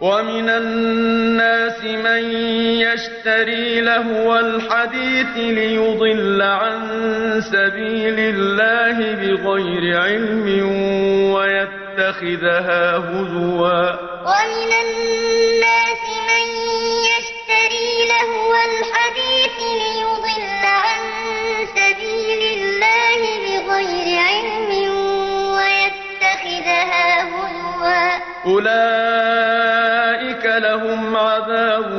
ومن الناس من يشتري لهو الحديث ليضل عن سبيل الله بغير علم ويتخذها هزوا. ومن الناس من يشتري لهو الحديث ليضل عن سبيل الله بغير علم ويتخذها هزوا. أولئك لهم عذاب